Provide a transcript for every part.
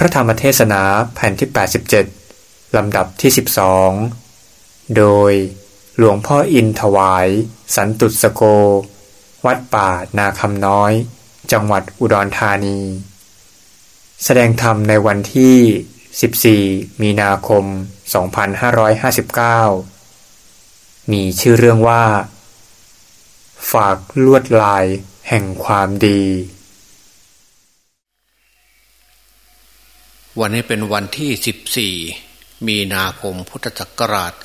พระธรรมเทศนาแผ่นที่ 87 ลำดับที่ 12 โดยหลวงพ่ออินถวาย สันตุสโก วัดป่านาคำน้อย จังหวัดอุดรธานี แสดงธรรมในวันที่ 14 มีนาคม 2559 มีชื่อเรื่องว่า ฝากลวดลายแห่งความดี วันนี้เป็นวันที่ 14 มีนาคมพุทธศักราช 2559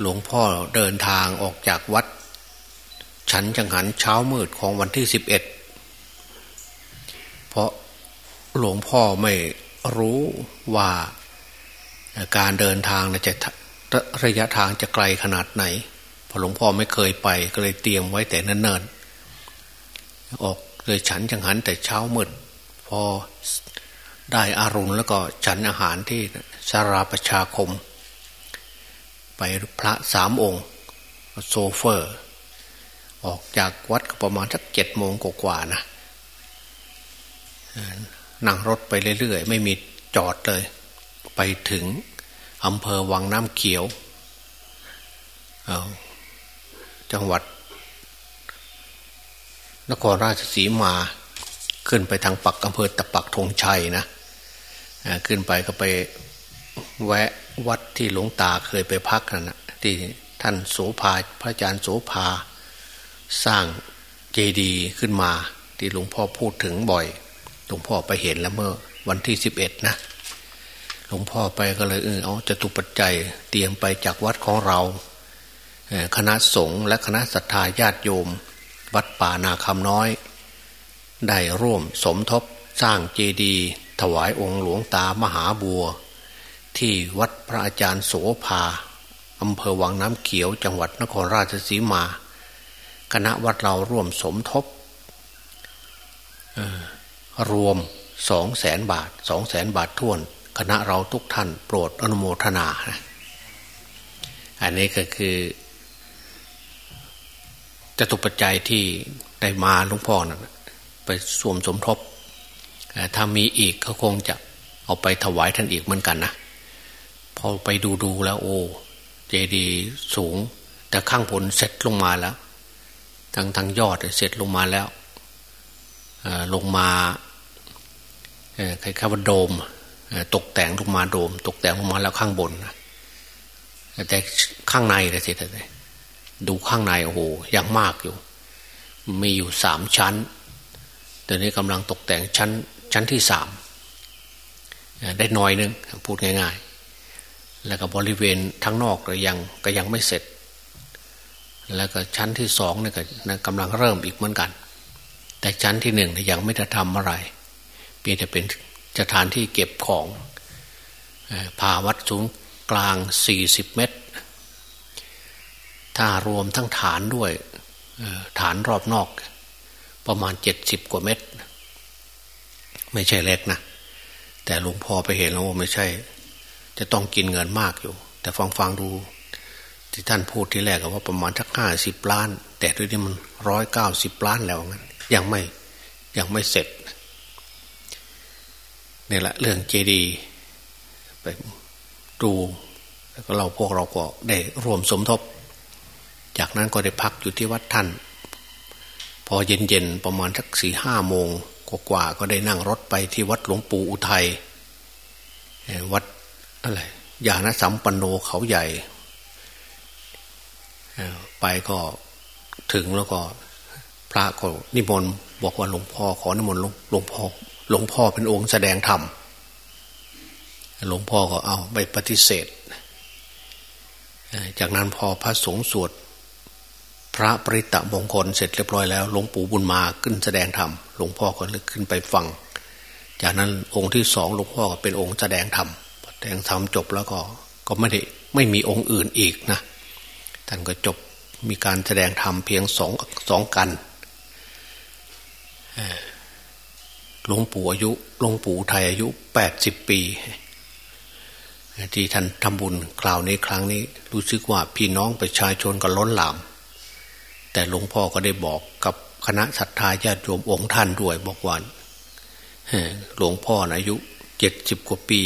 หลวงพ่อเดินทางออกจากวัด ฉันจังหันเช้ามืดของวันที่ 11 เพราะหลวงพ่อไม่รู้ว่าการเดินทางจะระยะทางจะไกลขนาดไหนพราะหลวงพ่อไม่เคยไปก็เลยเตรียมไว้แต่เนิ่นๆออก เลยฉันจังหันแต่เช้ามืดพอได้อารุณแล้วก็ฉันอาหารที่สาราประชาคม ไปพระสามองค์ โซเฟอร์ ออกจากวัดประมาณสักเจ็ดโมงกว่าๆนะนั่งรถไปเรื่อยๆ ไม่มีจอดเลย ไปถึงอำเภอวังน้ำเขียว จังหวัด นครราชสีมา ขึ้นไปทางปักอำเภอตะปักธงชัยนะขึ้นไปก็ไปแวะวัดที่หลวงตาเคยไปพักนั่นนะที่ท่านโสภาพระอาจารย์โสภา สร้างเจดีย์ขึ้นมา ที่หลวงพ่อพูดถึงบ่อย หลวงพ่อไปเห็นแล้วเมื่อวันที่สิบเอ็ดนะหลวงพ่อไปก็เลยเออเอาจะตุปัจจัยเตรียมไปจากวัดของเรา คณะสงฆ์และคณะศรัทธาญาติโยม วัดป่านาคำน้อย ได้ร่วมสมทบสร้างเจดีย์ถวายองค์หลวงตามหาบัว ที่วัดพระอาจารย์โสภาอำเภอวังน้ำเขียวจังหวัดนครราชสีมา คณะวัดเราร่วมสมทบรวมสองแสนบาทสองแสนบาทท่วน คณะเราทุกท่านโปรดอนุโมทนาอันนี้ก็คือ จะตุปัจจัยที่ได้มาหลวงพ่อนะไปสวมสมทบถ้ามีอีกเขาคงจะเอาไปถวายท่านอีกเหมือนกันนะพอไปดูดูแล้วโอ้เจดีสูง แต่ข้างบนเสร็จลงมาแล้วทางทางยอดเสร็จลงมาแล้วลงมาใครข้าว่าโดมตกแต่งลงมาโดม ตกแต่งลงมาแล้วข้างบนแต่ข้างในเลยสิแต่ ดูข้างในโอ้โหยังมากอยู่ มีอยู่สามชั้นตอนนี้กำลังตกแต่งชั้นชั้นที่สามได้น้อยนึงพูดง่าย ๆ แล้วก็บริเวณทั้งนอกก็ยังก็ยังไม่เสร็จ แล้วก็ชั้นที่สองเนี่ยก็กำลังเริ่มอีกเหมือนกัน แต่ชั้นที่หนึ่งยังไม่ได้ทำอะไรเพียงแต่เป็นสถานที่เก็บของผ่าวัดสูงกลางสี่สิบเมตร ถ้ารวมทั้งฐานด้วยฐานรอบนอก ประมาณเจ็ดสิบกว่าเมตร ไม่ใช่เล็กนะ แต่หลวงพ่อไปเห็นแล้วว่าไม่ใช่ จะต้องกินเงินมากอยู่ แต่ฟังฟังดู ที่ท่านพูดที่แรกว่าประมาณทักห้าสิบล้าน แต่ด้วยนี้มันร้อยเก้าสิบล้านแล้วงั้นยังไม่ยังไม่เสร็จนี่แหละเรื่องเจดีไปดูแล้วก็เราพวกเราก็ได้รวมสมทบ จากนั้นก็ได้พักอยู่ที่วัดท่าน พอเย็นๆประมาณสักสี่ห้าโมงกว่าก็ได้นั่งรถไปที่วัดหลวงปู่อุทัยวัดอะไรยาณสัมปันโนเขาใหญ่ ไปก็ถึงแล้วก็พระก็นิมนต์บอกว่าหลวงพ่อขอนิมนต์หลวงพ่อหลวงพ่อเป็นองค์แสดงธรรมหลวงพ่อก็เอาไปปฏิเสธ จากนั้นพอพระสงฆ์สวด พระปริตะมงคลเสร็จเรียบร้อยแล้วหลวงปู่บุญมาขึ้นแสดงธรรมหลวงพ่อก็เลยขึ้นไปฟัง จากนั้นองค์ที่สองหลวงพ่อก็เป็นองค์แสดงธรรมแสดงธรรมจบแล้วก็ก็ไม่ได้ไม่มีองค์อื่นอีกนะท่านก็จบมีการแสดงธรรมเพียงสองสองกันหลวงปู่อายุหลวงปู่ไทยอายุแปดสิบปีที่ท่านทำบุญคราวนี้ครั้งนี้ รู้สึกว่าพี่น้องประชาชนก็ล้นหลาม แต่หลวงพ่อก็ได้บอกกับคณะศรัทธาญาติโยมองค์ท่านด้วยบอกว่าหลวงพ่อนะอายุเจ็ดสิบกว่าปี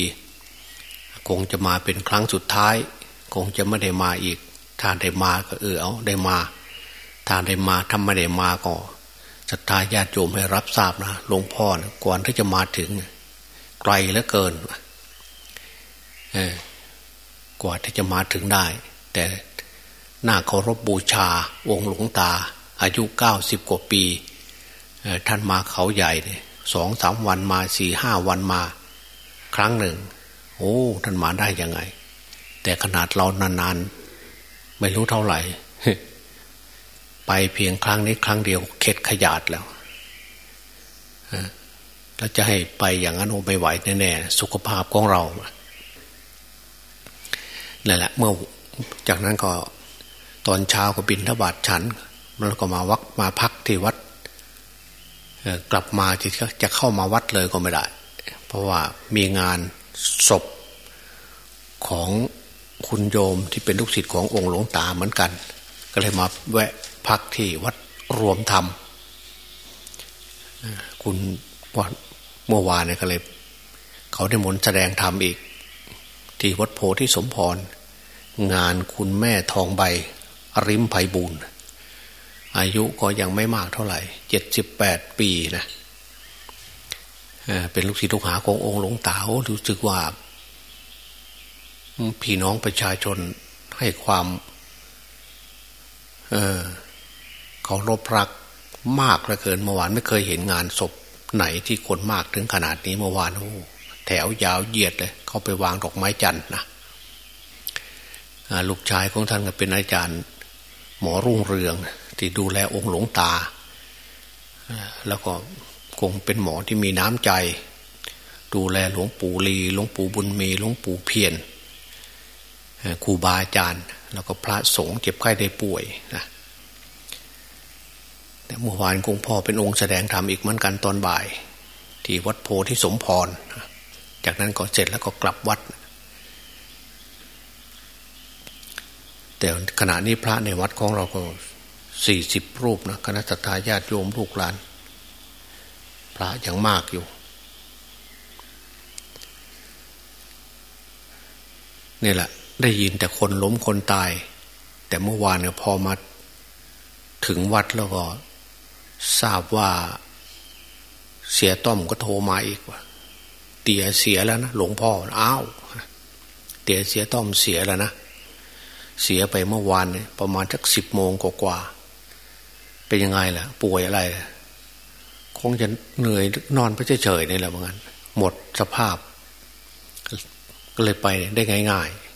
คงจะมาเป็นครั้งสุดท้าย คงจะไม่ได้มาอีกถ้าได้มาก็เออเอาได้มาถ้าได้มาถ้าไม่ได้มาก็ศรัทธาญาติโยมให้รับทราบนะหลวงพ่อนะก่อนที่จะมาถึงไกลเหลือเกินกว่าที่จะมาถึงได้ แต่ น้าเคารพบบูชาองค์หลวงตา อายุเก้าสิบกว่าปี ท่านมาเขาใหญ่เนี่ยสองสามวันมาสี่ห้าวันมา ครั้งหนึ่ง โอ้ท่านมาได้ยังไง แต่ขนาดเรานานๆ ไม่รู้เท่าไหร่ ไปเพียงครั้งนี้ครั้งเดียวเข็ดขยาดแล้วแล้วจะให้ไปอย่างนั้นโอ้ไม่ไหวแน่ๆสุขภาพของเรานั่นแหละ เมื่อจากนั้นก็ ตอนเช้าก็บินทบาทฉันแล้วก็มาวักมาพักที่วัดกลับมาที่จะเข้ามาวัดเลยก็ไม่ได้ เพราะว่ามีงานศพของคุณโยมที่เป็นลูกศิษย์ขององค์หลวงตาเหมือนกัน ก็เลยมาแวะพักที่วัดรวมธรรมคุณวันเมื่อวานเนี่ยก็เลย เขาได้มนแสดงธรรมอีก ที่วัดโพธิสมพรงานคุณแม่ทองใบ ริมไพบูรณ์อายุก็ยังไม่มากเท่าไหร่เจ็ดสิบแปดปีนะเป็นลูกศิษย์ลูกหาขององค์หลวงตารู้สึกว่า พี่น้องประชาชนให้ความ เออเขารบรักมากเหลือเกินเมื่อวานไม่เคยเห็นงานศพไหนที่คนมากถึงขนาดนี้เมื่อวานโอ้แถวยาวเหยียดเลย เขาไปวางดอกไม้จันทร์นะลูกชายของท่านก็เป็นอาจารย์ หมอรุ่งเรือง ที่ดูแลองค์หลวงตา แล้วก็คงเป็นหมอที่มีน้ำใจ ดูแลหลวงปู่ลีหลวงปู่บุญมีหลวงปู่เพียรครูบาอาจารย์ แล้วก็พระสงฆ์เจ็บไข้ได้ป่วยนะแต่เมื่อวานคงพ่อเป็นองค์แสดงธรรมอีกเหมือนกันตอนบ่าย ที่วัดโพธิสมพร จากนั้นก็เสร็จแล้วก็กลับวัด แต่ขณะนี้พระในวัดของเราก็สี่สิบรูปนะคณะทาญาติโยมลูกหลาน พระอย่างมากอยู่ นี่แหละ ได้ยินแต่คนล้มคนตาย แต่เมื่อวานเนี่ยพอมาถึงวัดแล้วก็ทราบว่าเสียต้อมก็โทรมาอีกว่าเตียเสียแล้วนะหลวงพ่ออ้าวเตียเสียต้อมเสียแล้วนะ เสียไปเมื่อวานเนี่ยประมาณสักสิบโมงกว่าเป็นยังไงล่ะ ป่วยอะไรคงจะเหนื่อยนอนไปเฉยๆนี่แหละเหมือนกันหมดสภาพ ก็เลยไปได้ง่ายๆ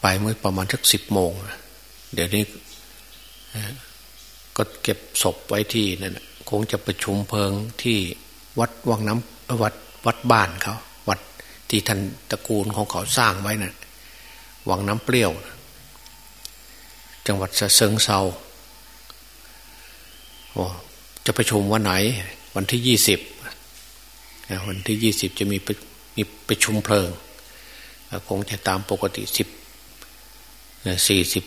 ไปเมื่อประมาณสักสิบโมงเดี๋ยวนี้ก็เก็บศพไว้ที่นั่นคงจะประชุมเพลิงที่วัดวังน้ำวัดวัดบ้านเขาวัด ที่ท่านตระกูลของเขาสร้างไว้นะ่ะวังน้ำเปรี้ยว จังหวัดสะเซิงเซาจะประชุมวันไหน วันที่ยี่สิบวันที่ยี่สิบจะมีมีประชุมเพลิงคงจะตามปกติสิบสี่สิบ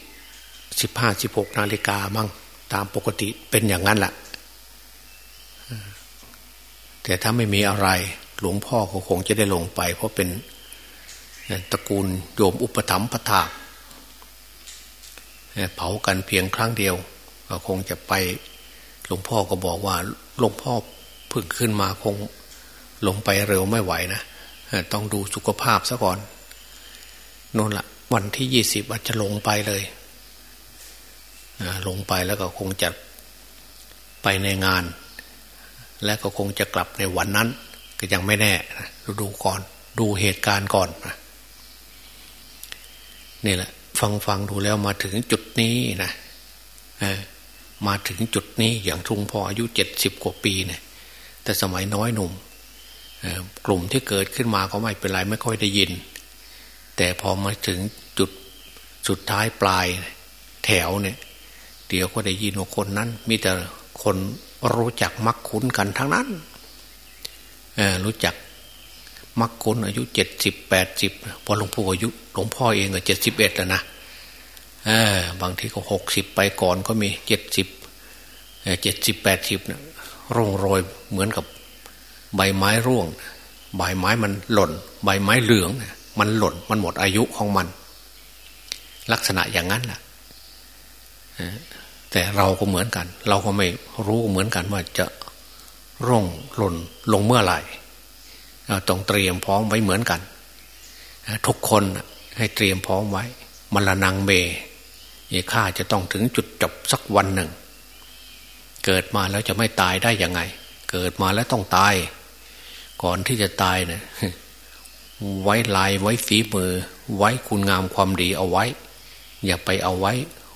สิบห้าสิบหกนาฬิกามั่งตามปกติเป็นอย่างนั้นแหละแต่ถ้าไม่มีอะไร หลวงพ่อก็คงจะได้ลงไป เพราะเป็นตระกูลโยมอุปถัมภ์พระธาเผากันเพียงครั้งเดียวก็คงจะไปหลวงพ่อก็บอกว่าหลวงพ่อพึ่งขึ้นมาคงลงไปเร็วไม่ไหวนะต้องดูสุขภาพซะก่อนนนละวันที่ยี่สิบอาจจะลงไปเลยลงไปแล้วก็คงจะไปในงาน และก็คงจะกลับในวันนั้น ก็ยังไม่แน่ดูก่อน ดูเหตุการณ์ก่อนนี่แหละ ฟังฟังดูแล้วมาถึงจุดนี้นะมาถึงจุดนี้อย่างทุงพ่ออายุเจ็ดสิบกว่าปีเนี่ยแต่สมัยน้อยหนุ่มกลุ่มที่เกิดขึ้นมาก็ไม่เป็นไรไม่ค่อยได้ยิน แต่พอมาถึงจุดสุดท้ายปลายแถวเนี่ย เดี๋ยวก็ได้ยินว่าคนนั้น มีแต่คนรู้จักมักคุ้นกันทั้งนั้น รู้จักมักคุ้นอายุเจ็ดสิบแปดสิบพอหลวงพ่ออายุหลวงพ่อเองก็เจ็ดสิบเอ็ดแล้วนะบางทีก็หกสิบไปก่อนก็มีเจ็ดสิบเจ็ดสิบแปดสิบนะร่งโรยเหมือนกับใบไม้ร่วง ใบไม้มันหล่น ใบไม้เหลือง มันหล่นมันหมดอายุของมัน ลักษณะอย่างนั้นแหละแต่เราก็เหมือนกัน เราก็ไม่รู้เหมือนกันว่าจะ ร่องหล่นลงเมื่อไหร่ต้องเตรียมพร้อมไว้เหมือนกัน ทุกคนให้เตรียมพร้อมไว้มรณงเมยข้าจะต้องถึงจุดจบสักวันหนึ่ง เกิดมาแล้วจะไม่ตายได้ยังไง เกิดมาแล้วต้องตาย ก่อนที่จะตายเนะี่ยไว้ลายไว้ฝีมือ ไว้คุณงามความดีเอาไว้ อย่าไปเอาไว้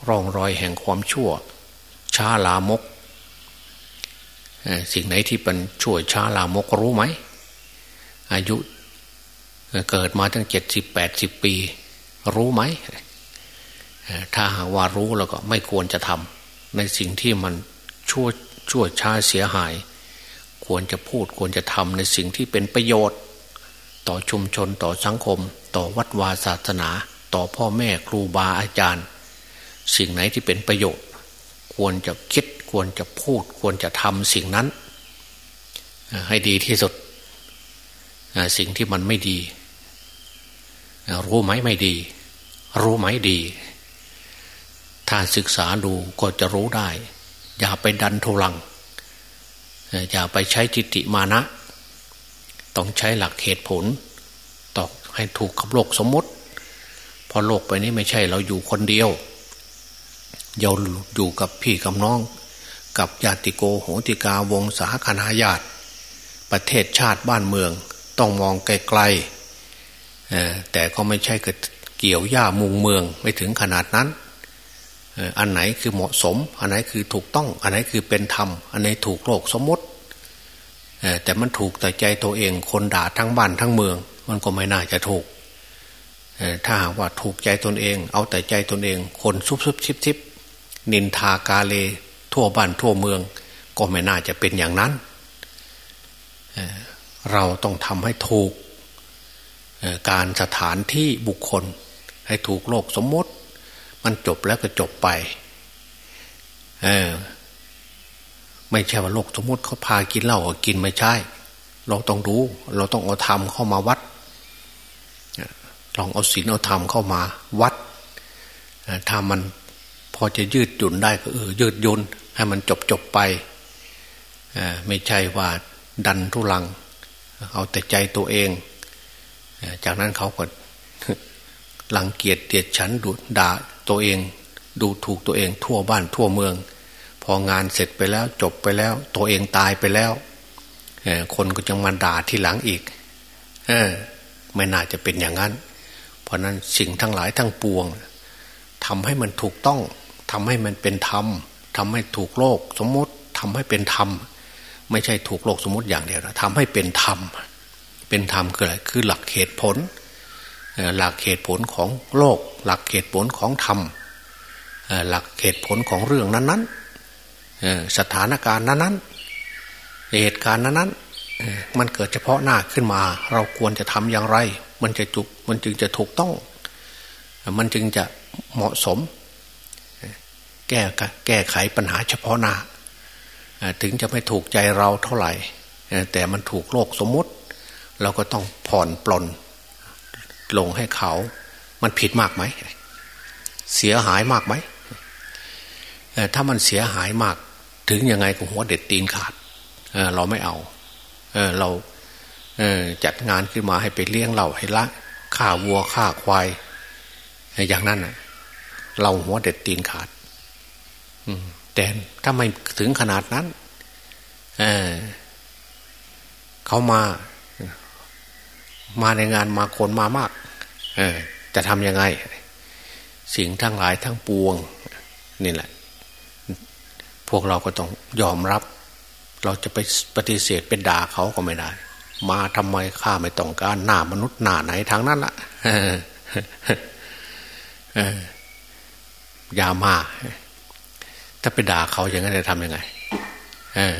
ร่องรอยแห่งความชั่วช้าลามก สิ่งไหนที่เป็นช่วยช้าลามกรู้ไหม อายุเกิดมาตั้งเจ็ดสิบแปดสิบปี รู้ไหม ถ้าหากว่ารู้แล้วก็ไม่ควรจะทำในสิ่งที่มันชั่วชั่วช้าเสียหาย ควรจะพูดควรจะทำในสิ่งที่เป็นประโยชน์ ต่อชุมชนต่อสังคม ต่อวัดวาศาสนา ต่อพ่อแม่ครูบาอาจารย์ สิ่งไหนที่เป็นประโยชน์ ควรจะคิด ควรจะพูดควรจะทำสิ่งนั้น ให้ดีที่สุด สิ่งที่มันไม่ดี รู้ไหมไม่ดี รู้ไหมดี ถ้าศึกษาดูก็จะรู้ได้ อย่าไปดันทุลัง อย่าไปใช้จิติมานะ ต้องใช้หลักเหตุผลตองให้ถูกกับโลกสมมติพอโลกไปนี้ไม่ใช่เราอยู่คนเดียวเราอยู่กับพี่กับน้อง กับญาติโกโหติกาวงศาคณาญาติ ประเทศชาติบ้านเมืองต้องมองไกลๆแต่ก็ไม่ใช่เกี่ยวหญ้ามุงเมืองไม่ถึงขนาดนั้น อันไหนคือเหมาะสม อันไหนคือถูกต้อง อันไหนคือเป็นธรรม อันไหนถูกโลกสมมติแต่มันถูกแต่ใจตัวเองคนด่าทั้งบ้านทั้งเมือง มันก็ไม่น่าจะถูกถ้าหากว่าถูกใจตนเอง เอาแต่ใจตนเอง คนซุบซุบชิบชิบนินทากาเล ทั่วบ้านทั่วเมือง ก็ไม่น่าจะเป็นอย่างนั้น เราต้องทำให้ถูกการสถานที่บุคคล ให้ถูกโลกสมมติ มันจบแล้วก็จบไปไม่ใช่ว่าโลกสมมติเขาพากินเหล้าก็กินไม่ใช่ เราต้องรู้ เราต้องเอาธรรมเข้ามาวัดลองเอาศีลเอาธรรมเข้ามาวัดถ้ามัน พอจะยืดหยุ่นได้ก็เออยืดยุนให้มันจบจบไปไม่ใช่ว่าดันทุลัง เอาแต่ใจตัวเอง จากนั้นเขาก็หลังเกียจเตียดฉันดูด่าตัวเอง ดูถูกตัวเองทั่วบ้านทั่วเมือง พองานเสร็จไปแล้วจบไปแล้ว ตัวเองตายไปแล้วคนก็จะมาด่าที่หลังอีกอไม่น่าจะเป็นอย่างนั้น เพราะนั้นสิ่งทั้งหลายทั้งปวงทำให้มันถูกต้อง ทำให้มันเป็นธรรมทำให้ถูกโลกสมมติทำให้เป็นธรรม ไม่ใช่ถูกโลกสมมติอย่างเดียวนะทำให้เป็นธรรม เป็นธรรมคืออะไรคือหลักเหตุผล หลักเหตุผลของโลก หลักเหตุผลของธรรมหลักเหตุผลของเรื่องนั้นๆสถานการณ์นั้นๆเหตุการณ์นั้นๆมันเกิดเฉพาะหน้าขึ้นมา เราควรจะทำอย่างไร มันจะจุกมันจึงจะถูกต้อง มันจึงจะเหมาะสม แก้แก้ไขปัญหาเฉพาะหน้าถึงจะไม่ถูกใจเราเท่าไหร่ แต่มันถูกโลกสมมติ เราก็ต้องผ่อนปลนลงให้เขา มันผิดมากไหม เสียหายมากไหม ถ้ามันเสียหายมาก ถึงยังไงก็หัวเด็ดตีนขาดเราไม่เอาเราจัดงานขึ้นมาให้ไปเลี้ยงเราให้ละฆ่าวัวฆ่าควาย อย่างนั้นเราหัวเด็ดตีนขาด แต่ถ้าไม่ถึงขนาดนั้นเเขามา มาในงานมาคนมามากจะทำยังไง สิ่งทั้งหลายทั้งปวง นี่แหละ พวกเราก็ต้องยอมรับ เราจะไปปฏิเสธเป็นด่าเขาก็ไม่ได้ มาทำไมข้าไม่ต้องการหน้ามนุษย์หน้าไหนทางนั้นละ่ะอย่ามา ถ้าไปด่าเขาอย่างนั้นจะทำยังไงเออ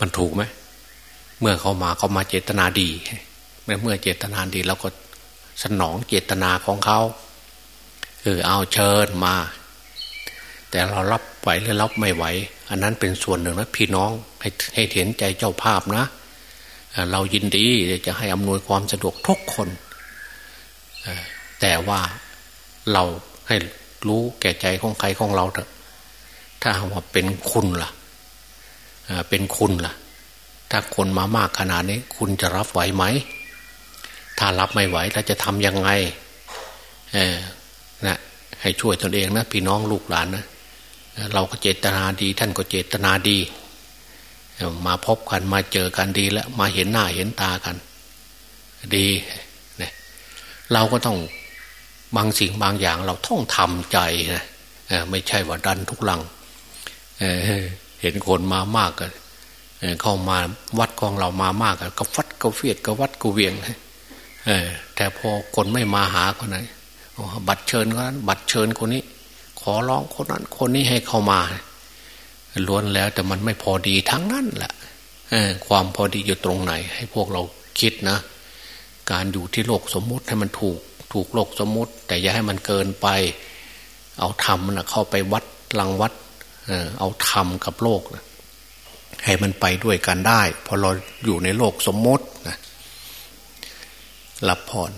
มันถูกไหม เมื่อเขามาเขามาเจตนาดีเมื่อเจตนาดีเราก็สนองเจตนาของเขาคือเอาเชิญมา แต่เรารับไหวหรือรับไม่ไหว อันนั้นเป็นส่วนหนึ่งนะพี่น้องให้ให้เห็นใจเจ้าภาพนะ เรายินดีจะให้อำนวยความสะดวกทุกคน แต่ว่าเราให้ รู้แก่ใจของใครของเราเถอะ ถ้าว่าเป็นคุณล่ะเป็นคุณล่ะ ถ้าคนมามากขนาดนี้ คุณจะรับไหวไหม ถ้ารับไม่ไหวเราจะทำยังไงนะให้ช่วยตนเองนะพี่น้องลูกหลานนะเราก็เจตนาดี ท่านก็เจตนาดี มาพบกันมาเจอกันดีแล้ว มาเห็นหน้าเห็นตากัน ดีเนี่ยเราก็ต้อง บางสิ่งบางอย่างเราต้องทำใจนะไม่ใช่ว่าดันทุกลังเเห็นคนมามากกันเข้ามาวัดของเรามามากก็ฟัดก็เฟียดก็วัดก็เวียงแต่พอคนไม่มาหาคนไหนบัตรเชิญคนนั้นบัตรเชิญคนนี้ ขอร้องคนนั้นคนนี้ให้เข้ามาล้วนแล้วแต่มันไม่พอดีทั้งนั้นแหละความพอดีอยู่ตรงไหน ให้พวกเราคิดนะ การอยู่ที่โลกสมมติให้มันถูก ถูกโลกสมมุติ แต่อย่าให้มันเกินไป เอาธรรมนะเข้าไปวัดลังวัดเอาธรรมกับโลกนะให้มันไปด้วยกันได้ พอเราอยู่ในโลกสมมตินะรับพร